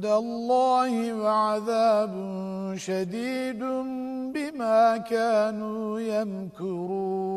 الله وعذاب شديد بما كانوا يمكرون.